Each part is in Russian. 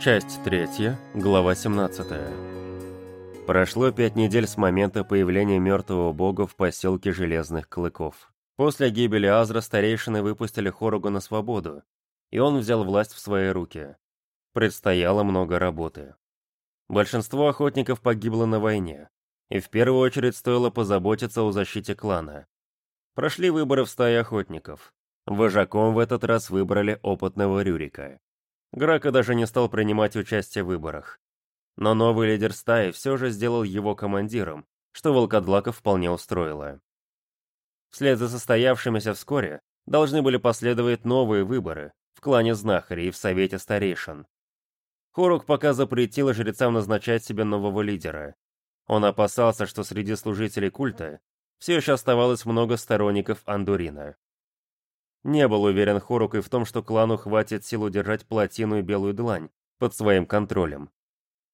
Часть 3, глава 17. Прошло пять недель с момента появления мертвого бога в поселке Железных Клыков. После гибели Азра старейшины выпустили Хоругу на свободу, и он взял власть в свои руки. Предстояло много работы. Большинство охотников погибло на войне, и в первую очередь стоило позаботиться о защите клана. Прошли выборы в стае охотников. Вожаком в этот раз выбрали опытного Рюрика. Грака даже не стал принимать участие в выборах. Но новый лидер стаи все же сделал его командиром, что волкодлаков вполне устроило. Вслед за состоявшимися вскоре должны были последовать новые выборы в клане знахарей и в совете старейшин. Хорук пока запретил жрецам назначать себе нового лидера. Он опасался, что среди служителей культа все еще оставалось много сторонников Андурина. Не был уверен Хорук и в том, что клану хватит сил удержать плотину и белую длань под своим контролем.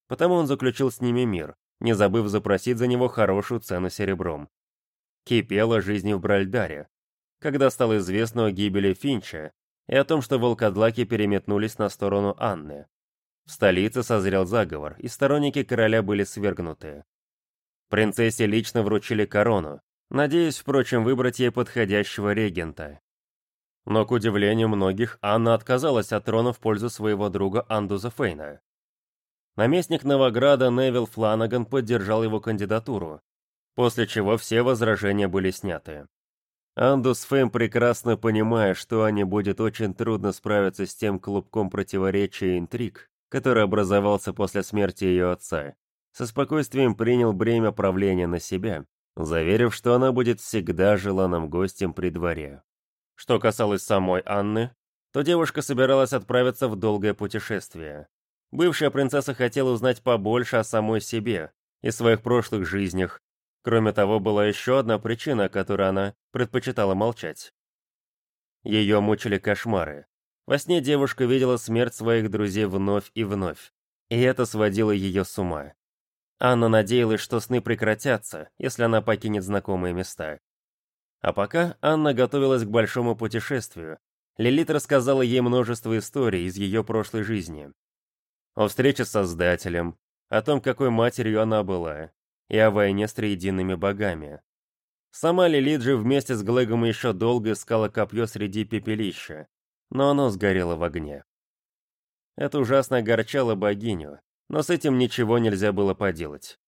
Потому он заключил с ними мир, не забыв запросить за него хорошую цену серебром. Кипела жизнь в Бральдаре, когда стало известно о гибели Финча и о том, что волкодлаки переметнулись на сторону Анны. В столице созрел заговор, и сторонники короля были свергнуты. Принцессе лично вручили корону, надеясь, впрочем, выбрать ей подходящего регента. Но, к удивлению многих, Анна отказалась от трона в пользу своего друга Андуза Фейна. Наместник Новограда Невил Фланаган поддержал его кандидатуру, после чего все возражения были сняты. Андус Фейм, прекрасно понимая, что Ане будет очень трудно справиться с тем клубком противоречий и интриг, который образовался после смерти ее отца, со спокойствием принял бремя правления на себя, заверив, что она будет всегда желанным гостем при дворе. Что касалось самой Анны, то девушка собиралась отправиться в долгое путешествие. Бывшая принцесса хотела узнать побольше о самой себе и своих прошлых жизнях. Кроме того, была еще одна причина, о которой она предпочитала молчать. Ее мучили кошмары. Во сне девушка видела смерть своих друзей вновь и вновь, и это сводило ее с ума. Анна надеялась, что сны прекратятся, если она покинет знакомые места. А пока Анна готовилась к большому путешествию, Лилит рассказала ей множество историй из ее прошлой жизни. О встрече с Создателем, о том, какой матерью она была, и о войне с триедиными богами. Сама Лилит же вместе с Глэгом еще долго искала копье среди пепелища, но оно сгорело в огне. Это ужасно огорчало богиню, но с этим ничего нельзя было поделать.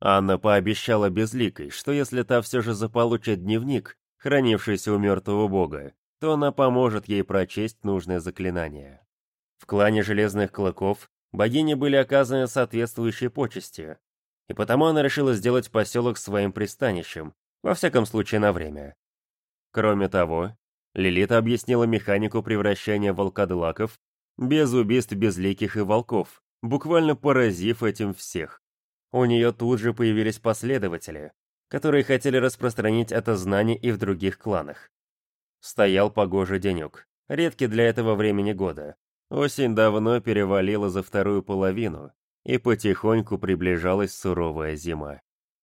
Анна пообещала Безликой, что если та все же заполучит дневник, хранившийся у мертвого бога, то она поможет ей прочесть нужное заклинание. В клане Железных Клыков богине были оказаны соответствующие почести, и потому она решила сделать поселок своим пристанищем, во всяком случае на время. Кроме того, Лилита объяснила механику превращения волкодлаков без убийств безликих и волков, буквально поразив этим всех. У нее тут же появились последователи, которые хотели распространить это знание и в других кланах. Стоял погожий денек, редкий для этого времени года. Осень давно перевалила за вторую половину, и потихоньку приближалась суровая зима.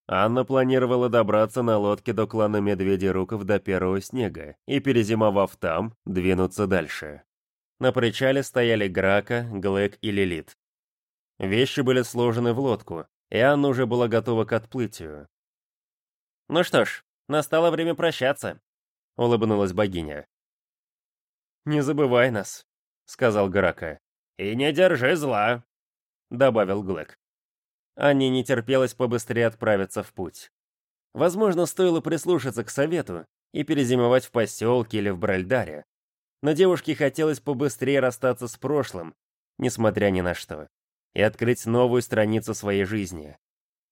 Анна планировала добраться на лодке до клана Медведей-Руков до первого снега и, перезимовав там, двинуться дальше. На причале стояли Грака, Глэк и Лилит. Вещи были сложены в лодку, и Анна уже была готова к отплытию. «Ну что ж, настало время прощаться», — улыбнулась богиня. «Не забывай нас», — сказал Грака. «И не держи зла», — добавил Глэк. Анне не терпелось побыстрее отправиться в путь. Возможно, стоило прислушаться к совету и перезимовать в поселке или в Бральдаре. Но девушке хотелось побыстрее расстаться с прошлым, несмотря ни на что и открыть новую страницу своей жизни.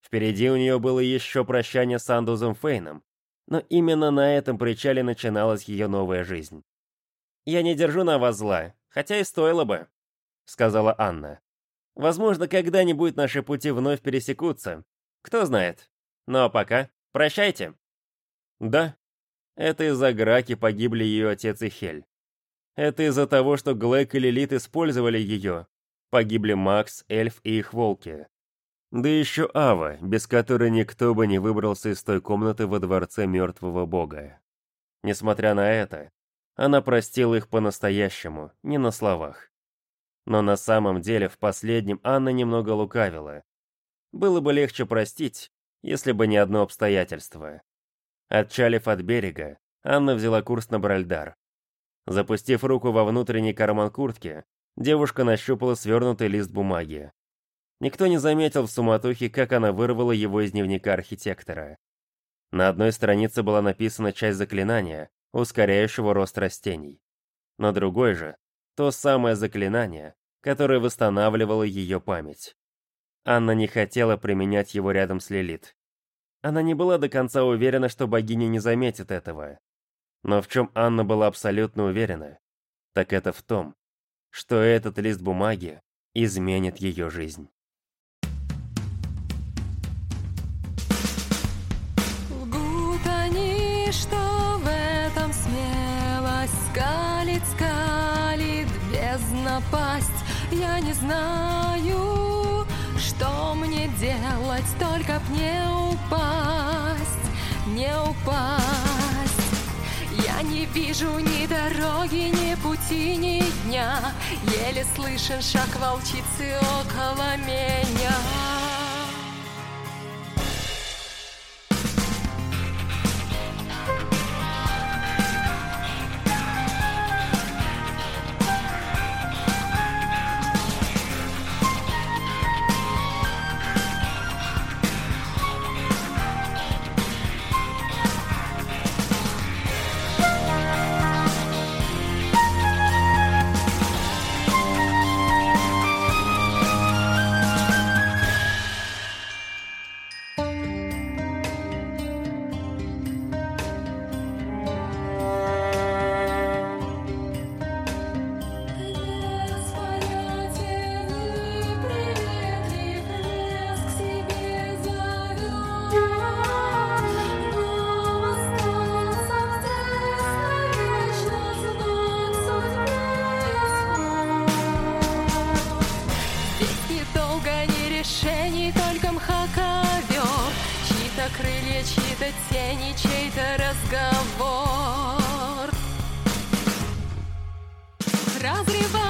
Впереди у нее было еще прощание с Андузом Фейном, но именно на этом причале начиналась ее новая жизнь. «Я не держу на вас зла, хотя и стоило бы», — сказала Анна. «Возможно, когда-нибудь наши пути вновь пересекутся. Кто знает. Но пока прощайте». «Да, это из-за Граки погибли ее отец и Хель. Это из-за того, что Глэк и Лилит использовали ее, Погибли Макс, Эльф и их волки. Да еще Ава, без которой никто бы не выбрался из той комнаты во дворце мертвого бога. Несмотря на это, она простила их по-настоящему, не на словах. Но на самом деле в последнем Анна немного лукавила. Было бы легче простить, если бы не одно обстоятельство. Отчалив от берега, Анна взяла курс на Бральдар. Запустив руку во внутренний карман куртки, девушка нащупала свернутый лист бумаги. Никто не заметил в суматохе, как она вырвала его из дневника архитектора. На одной странице была написана часть заклинания, ускоряющего рост растений. На другой же — то самое заклинание, которое восстанавливало ее память. Анна не хотела применять его рядом с Лилит. Она не была до конца уверена, что богиня не заметит этого. Но в чем Анна была абсолютно уверена, так это в том, что этот лист бумаги изменит ее жизнь. Лгут они, что в этом смелость скалит, скалит бездна пасть. Я не знаю, что мне делать, только б не упасть, вижу ни дороги, ни пути, ни дня. Еле слышен шаг волчицы около меня. Разрывает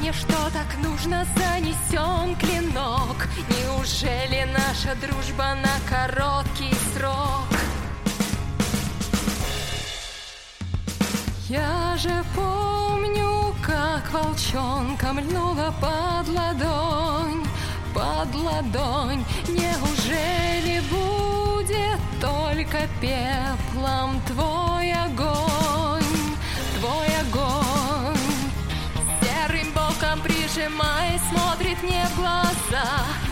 мне, что так нужно, занесен клинок Неужели наша дружба на короткий срок? Я же помню, как волчонка льнула под ладонь, под ладонь. Неужели будет только пеплом твой смотрит мне в глаза.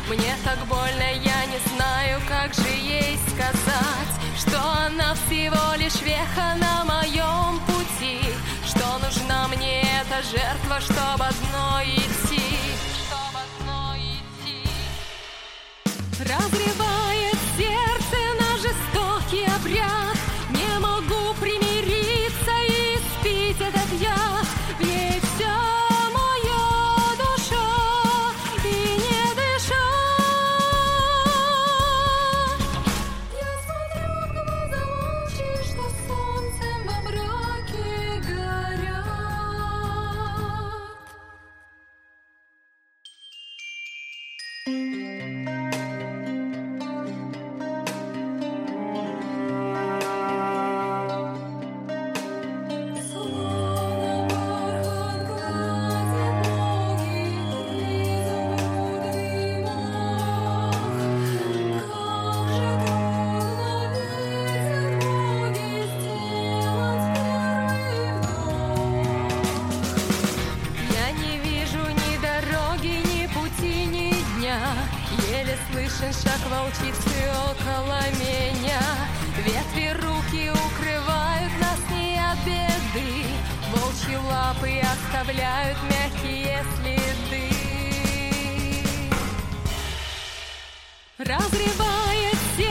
Мне так больно, я не знаю, как же ей сказать Что она всего лишь веха на моем пути Что нужна мне эта жертва, чтобы одной Слышен шаг волчицы около меня. Ветви руки укрывают нас не от беды Волчьи лапы оставляют мягкие следы. Разрывает сердце